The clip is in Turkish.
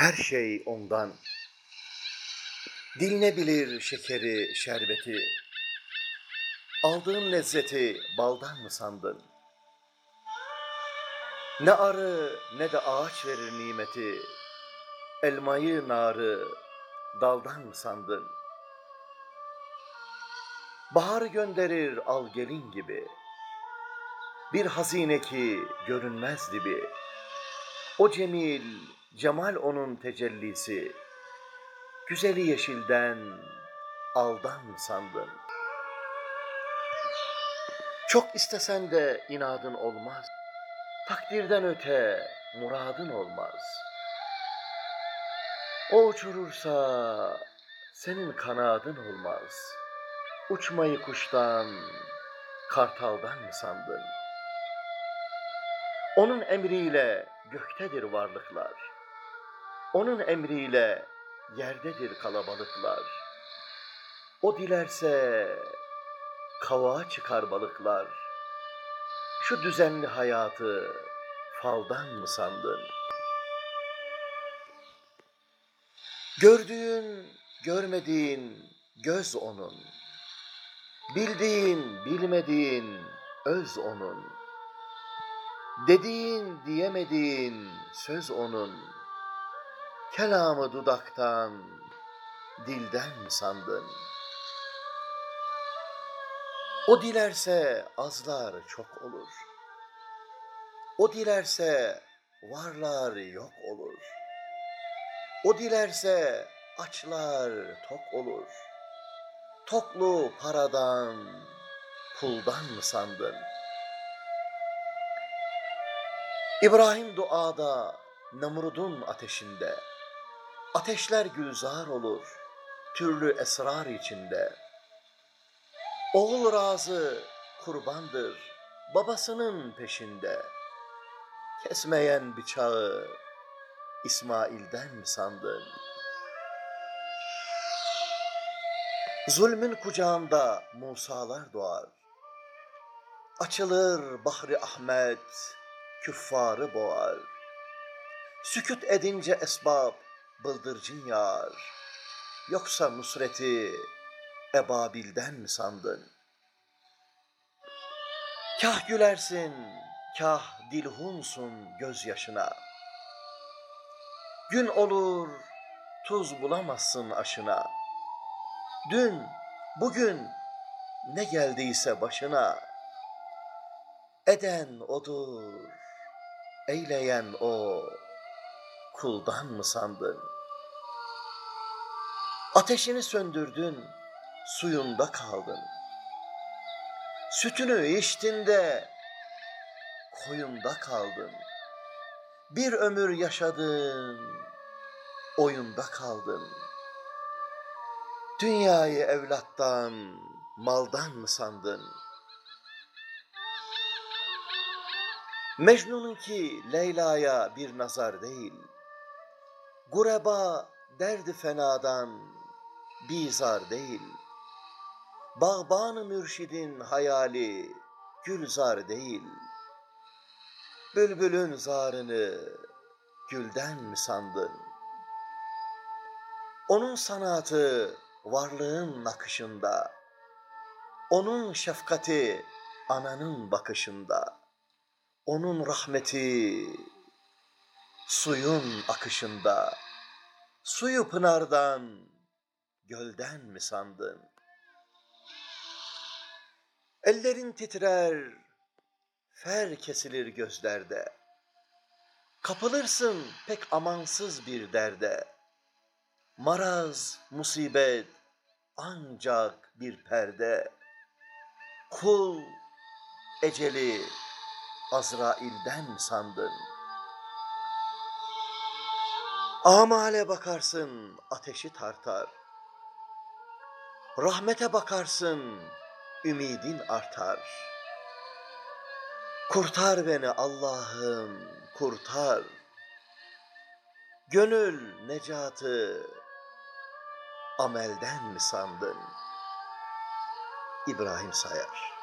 Her şey ondan. Dil ne bilir şekeri, şerbeti? Aldığın lezzeti baldan mı sandın? Ne arı ne de ağaç verir nimeti. Elmayı, narı daldan mı sandın? Baharı gönderir al gelin gibi. Bir hazine ki görünmez dibi. O cemil, cemal onun tecellisi. Güzeli yeşilden aldan sandın? Çok istesen de inadın olmaz. Takdirden öte muradın olmaz. O uçurursa senin kanadın olmaz. Uçmayı kuştan, kartaldan mı sandın? Onun emriyle göktedir varlıklar. Onun emriyle yerdedir kalabalıklar. O dilerse kavağa çıkar balıklar. Şu düzenli hayatı faldan mı sandın? Gördüğün, görmediğin göz onun. Bildiğin, bilmediğin öz onun. Dediğin, diyemediğin söz onun. Kelamı dudaktan, dilden sandın? O dilerse azlar çok olur. O dilerse varlar yok olur. O dilerse açlar tok olur. Toklu paradan, puldan mı sandın? İbrahim duada Nemrud'un ateşinde. Ateşler gülzar olur, türlü esrar içinde. Oğul razı kurbandır, babasının peşinde. Kesmeyen bıçağı İsmail'den mi sandın? Zulmün kucağında Musalar doğar. Açılır Bahri Ahmet, küffarı boğar. Süküt edince esbab bıldırcın yağar. Yoksa nusreti ebabilden mi sandın? Kah gülersin, kah dilhunsun gözyaşına. Gün olur, tuz bulamazsın aşına. Dün, bugün ne geldiyse başına. Eden odur, eyleyen o, kuldan mı sandın? Ateşini söndürdün, suyunda kaldın. Sütünü içtin de koyunda kaldın. Bir ömür yaşadın, oyunda kaldın. Dünyayı evlattan, maldan mı sandın? Mecnun'un ki Leyla'ya bir nazar değil. Gureba derdi fenadan bizar değil. Bağban-ı mürşidin hayali gülzar değil. Bülbülün zarını gülden mi sandın? Onun sanatı varlığın nakışında. Onun şefkati ananın bakışında. Onun rahmeti suyun akışında. Suyu pınardan, gölden mi sandın? Ellerin titrer, fer kesilir gözlerde. Kapılırsın pek amansız bir derde. Maraz, musibet ancak bir perde. Kul eceli Azrail'den sandın. Amale bakarsın ateşi tartar. Rahmete bakarsın ümidin artar. Kurtar beni Allah'ım kurtar. Gönül necatı amelden mi sandın? İbrahim Sayar